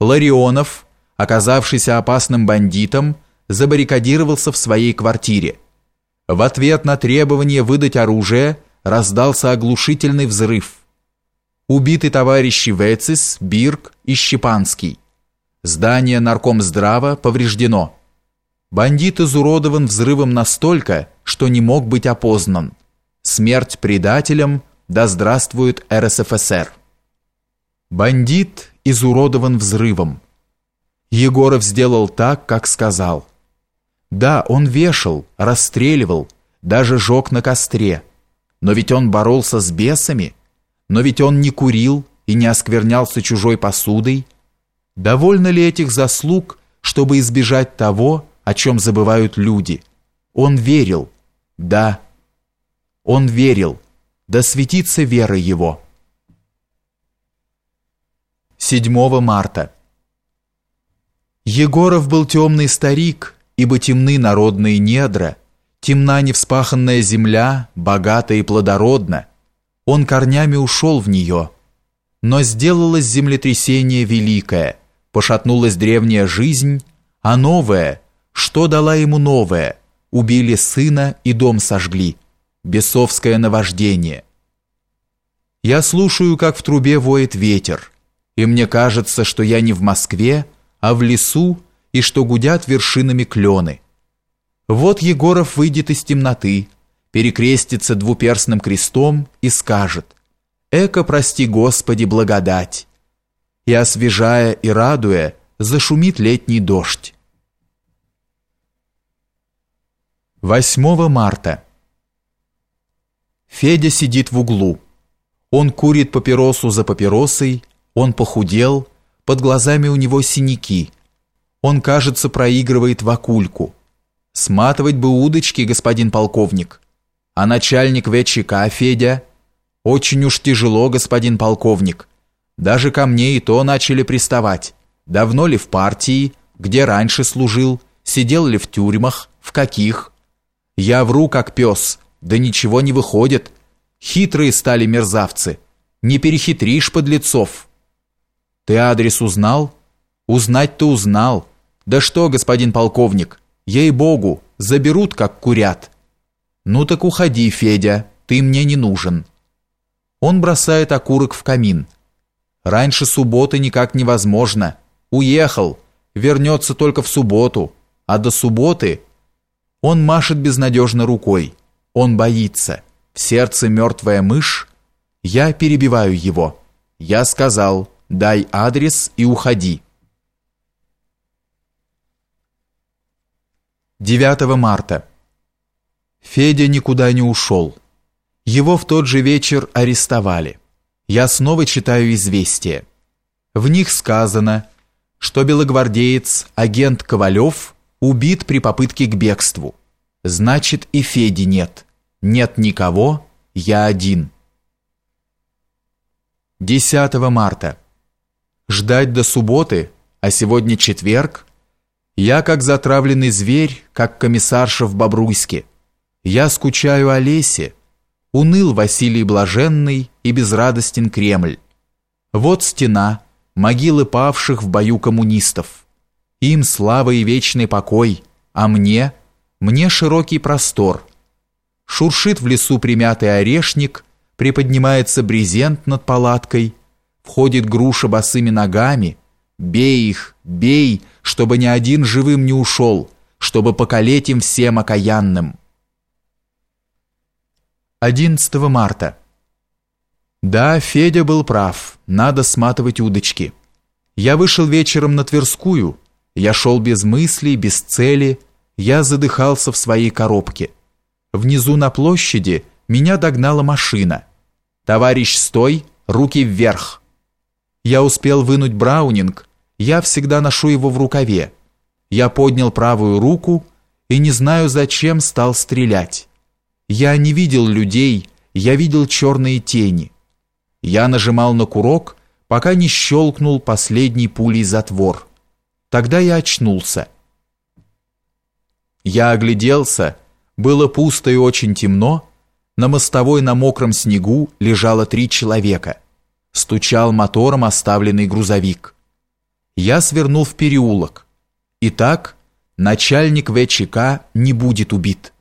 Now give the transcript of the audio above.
Ларионов, оказавшийся опасным бандитом, забаррикадировался в своей квартире. В ответ на требование выдать оружие раздался оглушительный взрыв. Убиты товарищи Вецис, Бирк и Щепанский. Здание наркомздрава повреждено. Бандит изуродован взрывом настолько, что не мог быть опознан. Смерть предателям, да здравствует РСФСР. Бандит изуродован взрывом. Егоров сделал так, как сказал. Да, он вешал, расстреливал, даже жег на костре. Но ведь он боролся с бесами, но ведь он не курил и не осквернялся чужой посудой. Довольно ли этих заслуг, чтобы избежать того, о чем забывают люди? Он верил. Да. Он верил. Да светится вера его. 7 марта. Егоров был темный старик, ибо темны народные недра, темна невспаханная земля, богата и плодородна. Он корнями ушел в нее. Но сделалось землетрясение великое, пошатнулась древняя жизнь, а новое, что дала ему новое, убили сына и дом сожгли. Бесовское наваждение. Я слушаю, как в трубе воет ветер, и мне кажется, что я не в Москве, а в лесу, и что гудят вершинами клены. Вот Егоров выйдет из темноты, перекрестится двуперстным крестом и скажет «Эко, прости Господи, благодать!» И, освежая и радуя, зашумит летний дождь. 8 марта. Федя сидит в углу. Он курит папиросу за папиросой, он похудел, под глазами у него синяки. Он, кажется, проигрывает в акульку. Сматывать бы удочки, господин полковник. А начальник ВЧК, Федя? Очень уж тяжело, господин полковник. Даже ко мне и то начали приставать. Давно ли в партии? Где раньше служил? Сидел ли в тюрьмах? В каких? Я вру, как пес. Да ничего не выходит. Хитрые стали мерзавцы. Не перехитришь подлецов. Ты адрес узнал? Узнать-то узнал. Да что, господин полковник, ей-богу, заберут, как курят. Ну так уходи, Федя, ты мне не нужен. Он бросает окурок в камин. Раньше субботы никак невозможно. Уехал, вернется только в субботу. А до субботы он машет безнадежно рукой. Он боится. В сердце мертвая мышь. Я перебиваю его. Я сказал, дай адрес и уходи. 9 марта. Федя никуда не ушел. Его в тот же вечер арестовали. Я снова читаю известия. В них сказано, что белогвардеец, агент Ковалев, убит при попытке к бегству. Значит, и Феди нет. Нет никого, я один. 10 марта. Ждать до субботы, а сегодня четверг, я как затравленный зверь, как комиссарша в Бобруйске. Я скучаю о лесе. Уныл Василий Блаженный и безрадостен Кремль. Вот стена, могилы павших в бою коммунистов. Им слава и вечный покой, а мне, мне широкий простор. Шуршит в лесу примятый орешник, приподнимается брезент над палаткой, входит груша босыми ногами, Бей их, бей, чтобы ни один живым не ушел, чтобы покалеть им всем окаянным. 11 марта. Да, Федя был прав, надо сматывать удочки. Я вышел вечером на Тверскую, я шел без мыслей, без цели, я задыхался в своей коробке. Внизу на площади меня догнала машина. «Товарищ, стой! Руки вверх!» Я успел вынуть браунинг, я всегда ношу его в рукаве. Я поднял правую руку и не знаю зачем стал стрелять. Я не видел людей, я видел черные тени. Я нажимал на курок, пока не щелкнул последний пулей затвор. Тогда я очнулся. Я огляделся, было пусто и очень темно, на мостовой на мокром снегу лежало три человека. Стучал мотором оставленный грузовик. Я свернул в переулок. Итак, начальник ВЧК не будет убит.